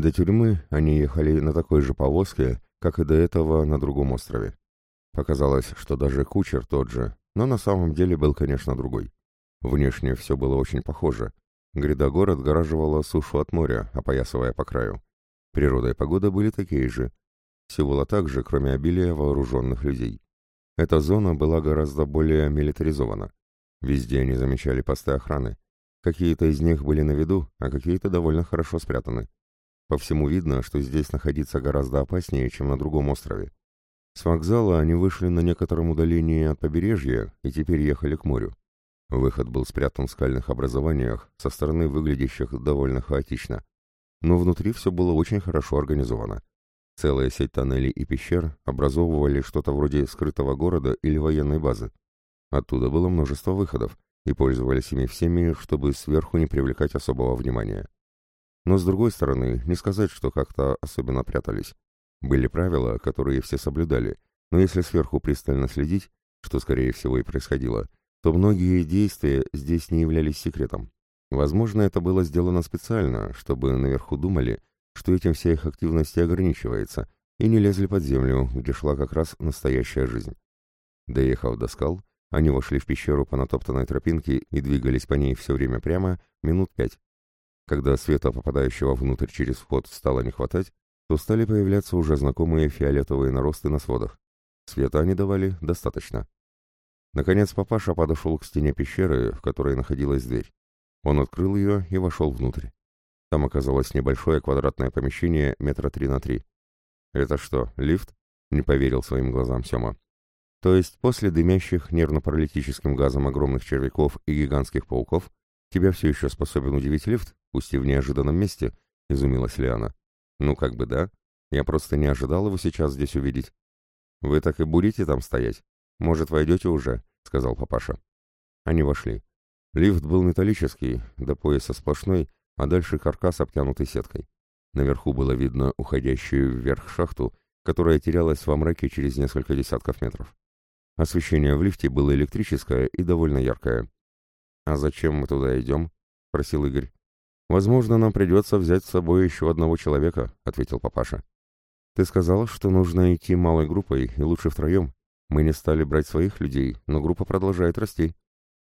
До тюрьмы они ехали на такой же повозке, как и до этого на другом острове. Показалось, что даже кучер тот же, но на самом деле был, конечно, другой. Внешне все было очень похоже. Гряда-город гараживала сушу от моря, опоясывая по краю. Природа и погода были такие же. Все было так же, кроме обилия вооруженных людей. Эта зона была гораздо более милитаризована. Везде они замечали посты охраны. Какие-то из них были на виду, а какие-то довольно хорошо спрятаны. По всему видно, что здесь находиться гораздо опаснее, чем на другом острове. С вокзала они вышли на некотором удалении от побережья и теперь ехали к морю. Выход был спрятан в скальных образованиях, со стороны выглядящих довольно хаотично. Но внутри все было очень хорошо организовано. Целая сеть тоннелей и пещер образовывали что-то вроде скрытого города или военной базы. Оттуда было множество выходов, и пользовались ими всеми, чтобы сверху не привлекать особого внимания. Но с другой стороны, не сказать, что как-то особенно прятались. Были правила, которые все соблюдали, но если сверху пристально следить, что скорее всего и происходило, то многие действия здесь не являлись секретом. Возможно, это было сделано специально, чтобы наверху думали, что этим вся их активность ограничивается, и не лезли под землю, где шла как раз настоящая жизнь. Доехав до скал, они вошли в пещеру по натоптанной тропинке и двигались по ней все время прямо минут пять. Когда света, попадающего внутрь через вход, стало не хватать, то стали появляться уже знакомые фиолетовые наросты на сводах. Света они давали достаточно. Наконец папаша подошел к стене пещеры, в которой находилась дверь. Он открыл ее и вошел внутрь. Там оказалось небольшое квадратное помещение метра три на три. «Это что, лифт?» — не поверил своим глазам Сема. «То есть после дымящих нервно-паралитическим газом огромных червяков и гигантских пауков тебя все еще способен удивить лифт, пусть и в неожиданном месте?» — изумилась Лиана. «Ну, как бы да. Я просто не ожидал его сейчас здесь увидеть». «Вы так и будете там стоять? Может, войдете уже?» — сказал папаша. Они вошли. Лифт был металлический, до пояса сплошной, а дальше каркас, обтянутый сеткой. Наверху было видно уходящую вверх шахту, которая терялась во мраке через несколько десятков метров. Освещение в лифте было электрическое и довольно яркое. «А зачем мы туда идем?» — просил Игорь. «Возможно, нам придется взять с собой еще одного человека», — ответил папаша. «Ты сказал, что нужно идти малой группой и лучше втроем. Мы не стали брать своих людей, но группа продолжает расти.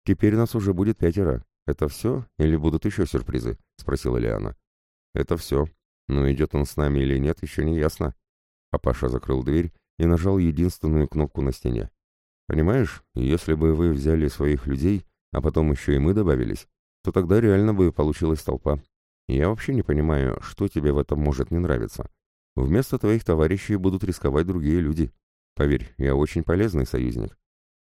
Теперь нас уже будет пятеро. «Это все? Или будут еще сюрпризы?» — спросила Лиана. «Это все. Но идет он с нами или нет, еще не ясно». Папаша закрыл дверь и нажал единственную кнопку на стене. «Понимаешь, если бы вы взяли своих людей, а потом еще и мы добавились, то тогда реально бы получилась толпа. Я вообще не понимаю, что тебе в этом может не нравиться. Вместо твоих товарищей будут рисковать другие люди. Поверь, я очень полезный союзник.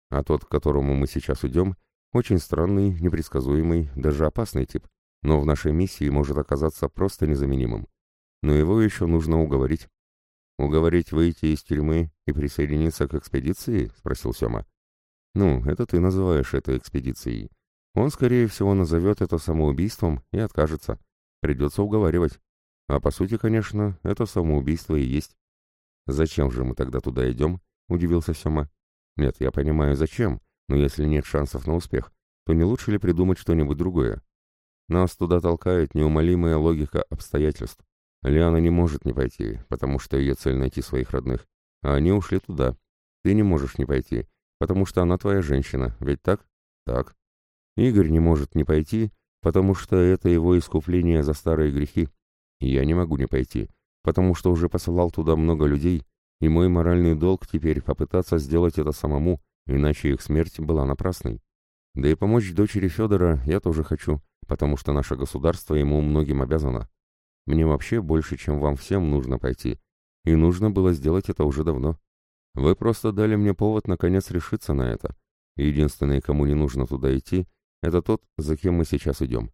А тот, к которому мы сейчас идем, очень странный, непредсказуемый, даже опасный тип, но в нашей миссии может оказаться просто незаменимым. Но его еще нужно уговорить. «Уговорить выйти из тюрьмы и присоединиться к экспедиции?» — спросил Сема. «Ну, это ты называешь это экспедицией. Он, скорее всего, назовет это самоубийством и откажется. Придется уговаривать. А по сути, конечно, это самоубийство и есть». «Зачем же мы тогда туда идем?» — удивился Сема. «Нет, я понимаю, зачем, но если нет шансов на успех, то не лучше ли придумать что-нибудь другое? Нас туда толкает неумолимая логика обстоятельств. Лиана не может не пойти, потому что ее цель найти своих родных, а они ушли туда. Ты не можешь не пойти, потому что она твоя женщина, ведь так? Так. Игорь не может не пойти, потому что это его искупление за старые грехи. Я не могу не пойти, потому что уже посылал туда много людей, и мой моральный долг теперь попытаться сделать это самому, иначе их смерть была напрасной. Да и помочь дочери Федора я тоже хочу, потому что наше государство ему многим обязано. Мне вообще больше, чем вам всем, нужно пойти. И нужно было сделать это уже давно. Вы просто дали мне повод наконец решиться на это. Единственный, кому не нужно туда идти, это тот, за кем мы сейчас идем.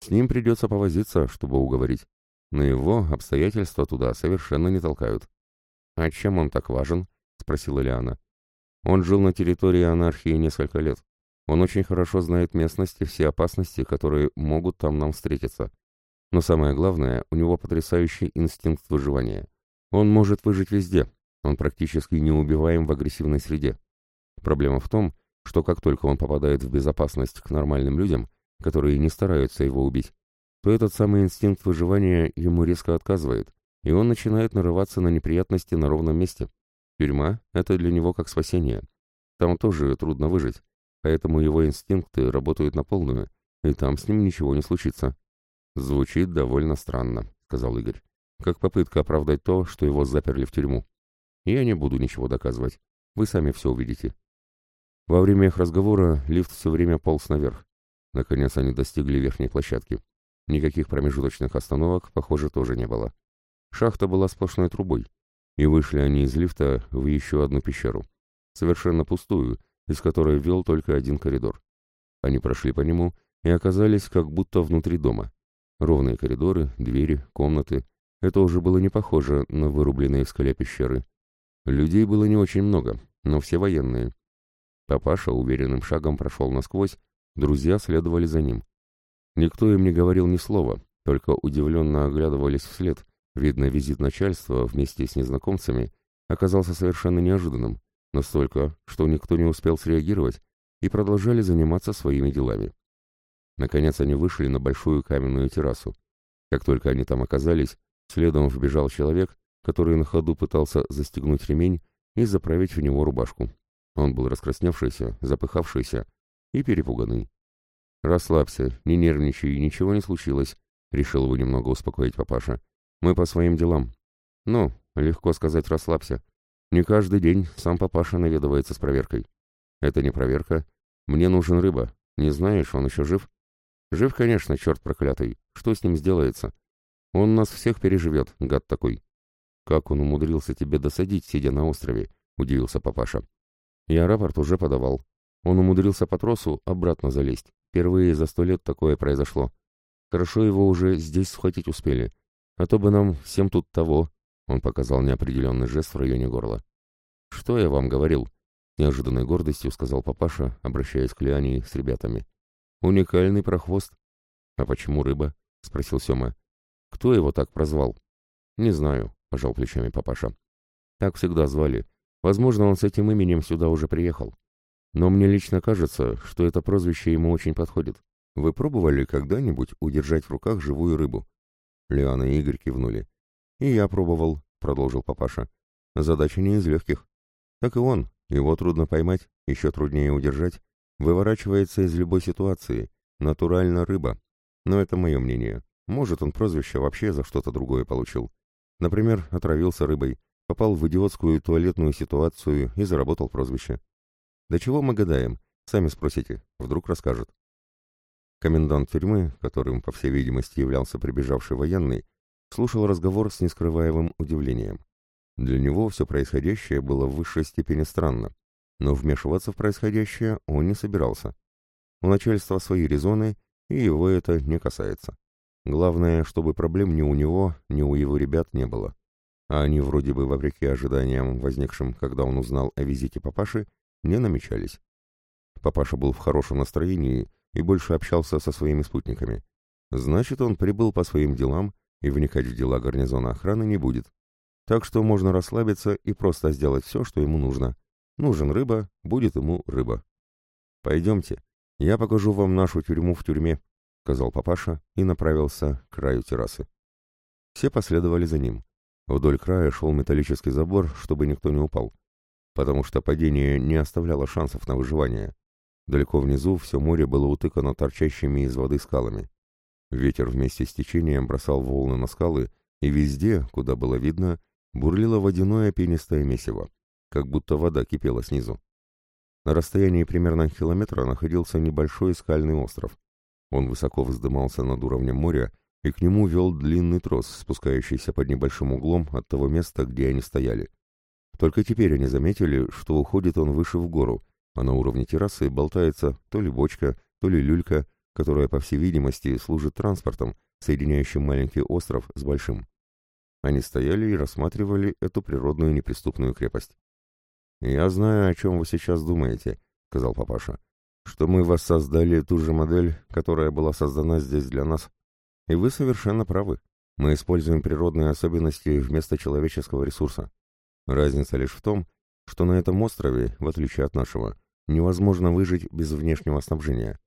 С ним придется повозиться, чтобы уговорить. Но его обстоятельства туда совершенно не толкают. «А чем он так важен?» — спросила Лиана. Он жил на территории анархии несколько лет. Он очень хорошо знает местность и все опасности, которые могут там нам встретиться. Но самое главное, у него потрясающий инстинкт выживания. Он может выжить везде. Он практически неубиваем в агрессивной среде. Проблема в том, что как только он попадает в безопасность к нормальным людям, которые не стараются его убить, то этот самый инстинкт выживания ему резко отказывает, и он начинает нарываться на неприятности на ровном месте. Тюрьма — это для него как спасение. Там тоже трудно выжить, поэтому его инстинкты работают на полную, и там с ним ничего не случится. «Звучит довольно странно», — сказал Игорь, «как попытка оправдать то, что его заперли в тюрьму. Я не буду ничего доказывать. Вы сами все увидите». Во время их разговора лифт все время полз наверх. Наконец они достигли верхней площадки. Никаких промежуточных остановок, похоже, тоже не было. Шахта была сплошной трубой, и вышли они из лифта в еще одну пещеру, совершенно пустую, из которой вел только один коридор. Они прошли по нему и оказались как будто внутри дома. Ровные коридоры, двери, комнаты. Это уже было не похоже на вырубленные в скале пещеры. Людей было не очень много, но все военные. Папаша уверенным шагом прошел насквозь, друзья следовали за ним. Никто им не говорил ни слова, только удивленно оглядывались вслед, Видно, визит начальства вместе с незнакомцами оказался совершенно неожиданным, настолько, что никто не успел среагировать и продолжали заниматься своими делами. Наконец они вышли на большую каменную террасу. Как только они там оказались, следом вбежал человек, который на ходу пытался застегнуть ремень и заправить в него рубашку. Он был раскрасневшийся, запыхавшийся и перепуганный. «Расслабься, не нервничай, ничего не случилось», — решил его немного успокоить папаша. Мы по своим делам. Ну, легко сказать, расслабься. Не каждый день сам папаша наведывается с проверкой. Это не проверка. Мне нужен рыба. Не знаешь, он еще жив? Жив, конечно, черт проклятый. Что с ним сделается? Он нас всех переживет, гад такой. Как он умудрился тебе досадить, сидя на острове? Удивился папаша. Я рапорт уже подавал. Он умудрился по тросу обратно залезть. Впервые за сто лет такое произошло. Хорошо его уже здесь схватить успели. А то бы нам всем тут того, он показал неопределенный жест в районе горла. Что я вам говорил? Неожиданной гордостью сказал папаша, обращаясь к Лиане с ребятами. Уникальный прохвост. А почему рыба? Спросил Сема. Кто его так прозвал? Не знаю, пожал плечами папаша. Так всегда звали. Возможно, он с этим именем сюда уже приехал. Но мне лично кажется, что это прозвище ему очень подходит. Вы пробовали когда-нибудь удержать в руках живую рыбу? Лиана и Игорь кивнули. «И я пробовал», — продолжил папаша. «Задача не из легких. Так и он, его трудно поймать, еще труднее удержать, выворачивается из любой ситуации, натурально рыба. Но это мое мнение. Может, он прозвище вообще за что-то другое получил. Например, отравился рыбой, попал в идиотскую туалетную ситуацию и заработал прозвище. До чего мы гадаем? Сами спросите, вдруг расскажет. Комендант тюрьмы, которым, по всей видимости, являлся прибежавший военный, слушал разговор с нескрываемым удивлением. Для него все происходящее было в высшей степени странно, но вмешиваться в происходящее он не собирался. У начальства свои резоны, и его это не касается. Главное, чтобы проблем ни у него, ни у его ребят не было. А они вроде бы, вопреки ожиданиям, возникшим, когда он узнал о визите папаши, не намечались. Папаша был в хорошем настроении и больше общался со своими спутниками. Значит, он прибыл по своим делам и вникать в дела гарнизона охраны не будет. Так что можно расслабиться и просто сделать все, что ему нужно. Нужен рыба, будет ему рыба. «Пойдемте, я покажу вам нашу тюрьму в тюрьме», — сказал папаша и направился к краю террасы. Все последовали за ним. Вдоль края шел металлический забор, чтобы никто не упал, потому что падение не оставляло шансов на выживание. Далеко внизу все море было утыкано торчащими из воды скалами. Ветер вместе с течением бросал волны на скалы, и везде, куда было видно, бурлило водяное пенистое месиво, как будто вода кипела снизу. На расстоянии примерно километра находился небольшой скальный остров. Он высоко вздымался над уровнем моря, и к нему вел длинный трос, спускающийся под небольшим углом от того места, где они стояли. Только теперь они заметили, что уходит он выше в гору, а на уровне террасы болтается то ли бочка, то ли люлька, которая, по всей видимости, служит транспортом, соединяющим маленький остров с большим. Они стояли и рассматривали эту природную неприступную крепость. «Я знаю, о чем вы сейчас думаете», — сказал папаша, «что мы воссоздали ту же модель, которая была создана здесь для нас. И вы совершенно правы. Мы используем природные особенности вместо человеческого ресурса. Разница лишь в том, что на этом острове, в отличие от нашего, невозможно выжить без внешнего снабжения.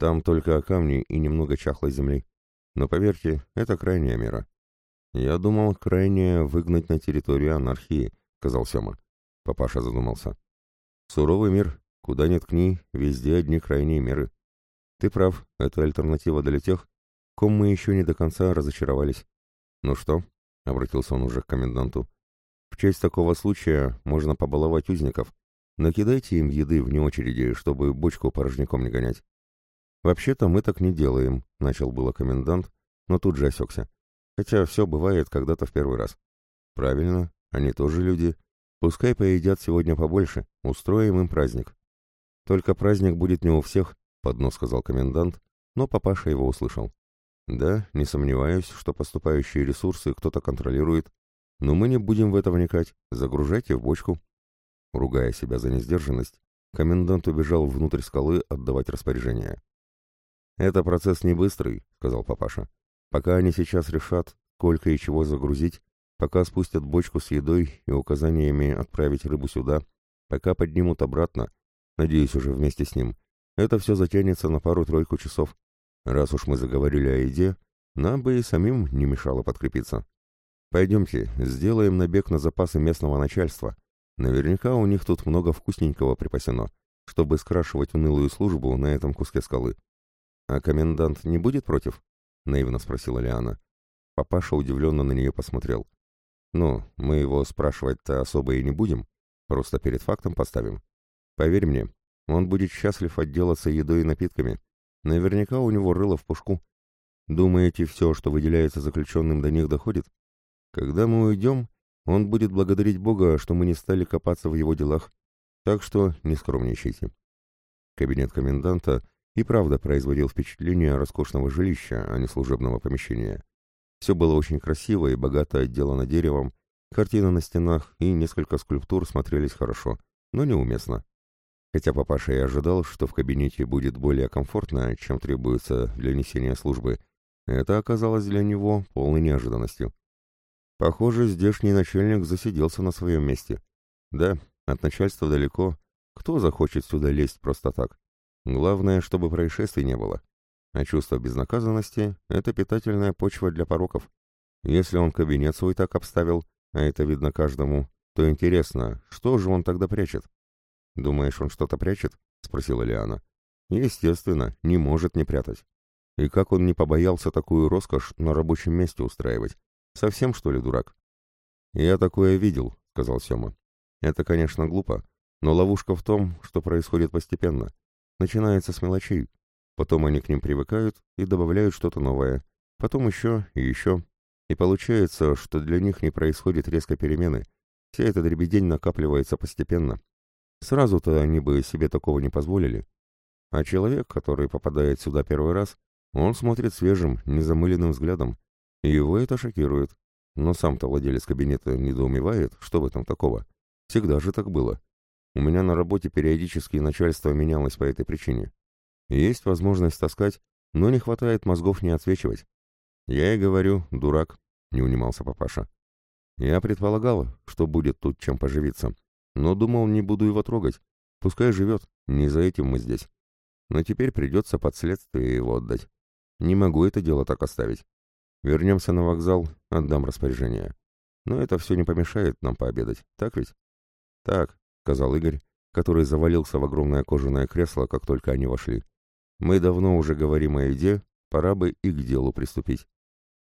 Там только камни и немного чахлой земли. Но поверьте, это крайняя мера. Я думал, крайняя выгнать на территорию анархии, сказал Сема. Папаша задумался. Суровый мир, куда ни ткни, везде одни крайние меры. Ты прав, это альтернатива для тех, ком мы еще не до конца разочаровались. Ну что, обратился он уже к коменданту. В честь такого случая можно побаловать узников. Накидайте им еды вне очереди, чтобы бочку порожняком не гонять. Вообще-то мы так не делаем, начал было комендант, но тут же осекся. Хотя все бывает когда-то в первый раз. Правильно, они тоже люди. Пускай поедят сегодня побольше, устроим им праздник. Только праздник будет не у всех, поднос сказал комендант, но папаша его услышал. Да, не сомневаюсь, что поступающие ресурсы кто-то контролирует, но мы не будем в это вникать, загружайте в бочку. Ругая себя за несдержанность, комендант убежал внутрь скалы отдавать распоряжения. «Это процесс не быстрый», — сказал папаша. «Пока они сейчас решат, сколько и чего загрузить, пока спустят бочку с едой и указаниями отправить рыбу сюда, пока поднимут обратно, надеюсь, уже вместе с ним, это все затянется на пару-тройку часов. Раз уж мы заговорили о еде, нам бы и самим не мешало подкрепиться. Пойдемте, сделаем набег на запасы местного начальства. Наверняка у них тут много вкусненького припасено, чтобы скрашивать унылую службу на этом куске скалы. А комендант не будет против? Наивно спросила Лиана. Папаша удивленно на нее посмотрел. Ну, мы его спрашивать-то особо и не будем, просто перед фактом поставим. Поверь мне, он будет счастлив отделаться едой и напитками, Наверняка у него рыло в пушку. Думаете, все, что выделяется заключенным, до них доходит? Когда мы уйдем, он будет благодарить Бога, что мы не стали копаться в его делах. Так что не скромничайте. Кабинет коменданта и правда производил впечатление роскошного жилища, а не служебного помещения. Все было очень красиво и богато отделано деревом, картины на стенах и несколько скульптур смотрелись хорошо, но неуместно. Хотя папаша и ожидал, что в кабинете будет более комфортно, чем требуется для несения службы, это оказалось для него полной неожиданностью. Похоже, здешний начальник засиделся на своем месте. Да, от начальства далеко. Кто захочет сюда лезть просто так? Главное, чтобы происшествий не было. А чувство безнаказанности — это питательная почва для пороков. Если он кабинет свой так обставил, а это видно каждому, то интересно, что же он тогда прячет? «Думаешь, он что-то прячет?» — спросила Лиана. «Естественно, не может не прятать. И как он не побоялся такую роскошь на рабочем месте устраивать? Совсем, что ли, дурак?» «Я такое видел», — сказал Сема. «Это, конечно, глупо, но ловушка в том, что происходит постепенно. Начинается с мелочей. Потом они к ним привыкают и добавляют что-то новое. Потом еще и еще. И получается, что для них не происходит резкой перемены. Вся эта дребедень накапливается постепенно, Сразу-то они бы себе такого не позволили. А человек, который попадает сюда первый раз, он смотрит свежим, незамыленным взглядом, и его это шокирует. Но сам-то владелец кабинета недоумевает, что в этом такого. Всегда же так было. У меня на работе периодически начальство менялось по этой причине. Есть возможность таскать, но не хватает мозгов не отсвечивать. Я и говорю, дурак, не унимался папаша. Я предполагал, что будет тут чем поживиться, но думал, не буду его трогать. Пускай живет, не за этим мы здесь. Но теперь придется под следствие его отдать. Не могу это дело так оставить. Вернемся на вокзал, отдам распоряжение. Но это все не помешает нам пообедать, так ведь? Так, сказал Игорь, который завалился в огромное кожаное кресло, как только они вошли. Мы давно уже говорим о еде, пора бы и к делу приступить.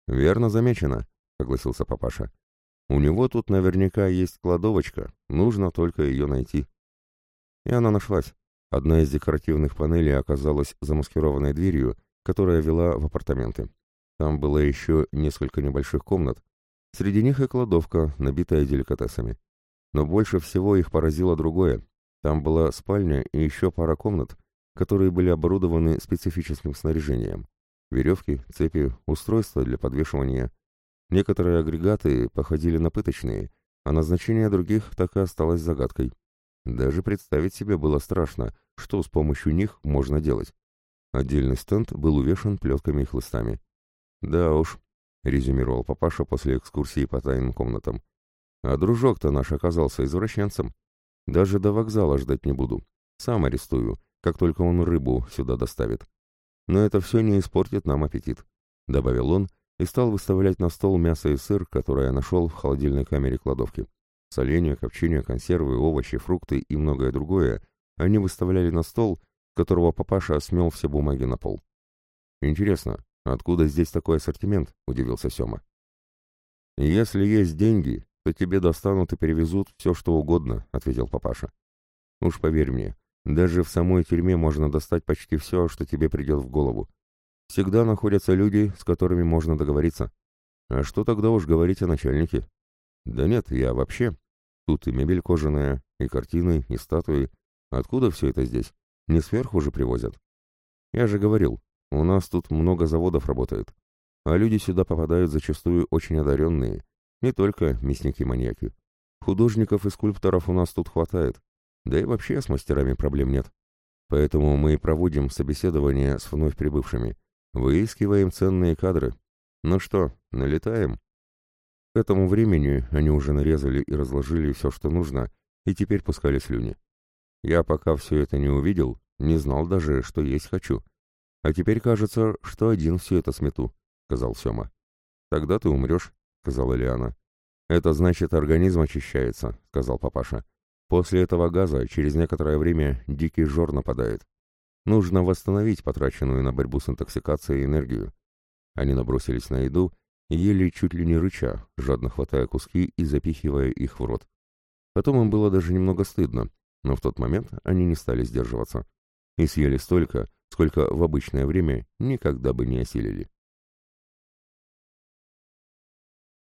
Верно замечено, согласился папаша. У него тут наверняка есть кладовочка, нужно только ее найти. И она нашлась. Одна из декоративных панелей оказалась замаскированной дверью, которая вела в апартаменты. Там было еще несколько небольших комнат. Среди них и кладовка, набитая деликатесами. Но больше всего их поразило другое. Там была спальня и еще пара комнат, которые были оборудованы специфическим снаряжением. Веревки, цепи, устройства для подвешивания – Некоторые агрегаты походили на пыточные, а назначение других так и осталось загадкой. Даже представить себе было страшно, что с помощью них можно делать. Отдельный стенд был увешан плетками и хлыстами. «Да уж», — резюмировал папаша после экскурсии по тайным комнатам. «А дружок-то наш оказался извращенцем. Даже до вокзала ждать не буду. Сам арестую, как только он рыбу сюда доставит. Но это все не испортит нам аппетит. — добавил он и стал выставлять на стол мясо и сыр, которое я нашел в холодильной камере кладовки. Соленья, копчения, консервы, овощи, фрукты и многое другое они выставляли на стол, которого папаша смел все бумаги на пол. «Интересно, откуда здесь такой ассортимент?» — удивился Сема. «Если есть деньги, то тебе достанут и перевезут все, что угодно», — ответил папаша. «Уж поверь мне, даже в самой тюрьме можно достать почти все, что тебе придет в голову. Всегда находятся люди, с которыми можно договориться. А что тогда уж говорить о начальнике? Да нет, я вообще. Тут и мебель кожаная, и картины, и статуи. Откуда все это здесь? Не сверху же привозят. Я же говорил, у нас тут много заводов работает. А люди сюда попадают зачастую очень одаренные. Не только мясники-маньяки. Художников и скульпторов у нас тут хватает. Да и вообще с мастерами проблем нет. Поэтому мы и проводим собеседование с вновь прибывшими. Выискиваем ценные кадры. Ну что, налетаем? К этому времени они уже нарезали и разложили все, что нужно, и теперь пускали слюни. Я пока все это не увидел, не знал даже, что есть хочу. А теперь кажется, что один все это смету, — сказал Сема. Тогда ты умрешь, — сказала Лиана. Это значит, организм очищается, — сказал папаша. После этого газа через некоторое время дикий жор нападает. Нужно восстановить потраченную на борьбу с интоксикацией энергию. Они набросились на еду ели чуть ли не рыча, жадно хватая куски и запихивая их в рот. Потом им было даже немного стыдно, но в тот момент они не стали сдерживаться. И съели столько, сколько в обычное время никогда бы не осилили.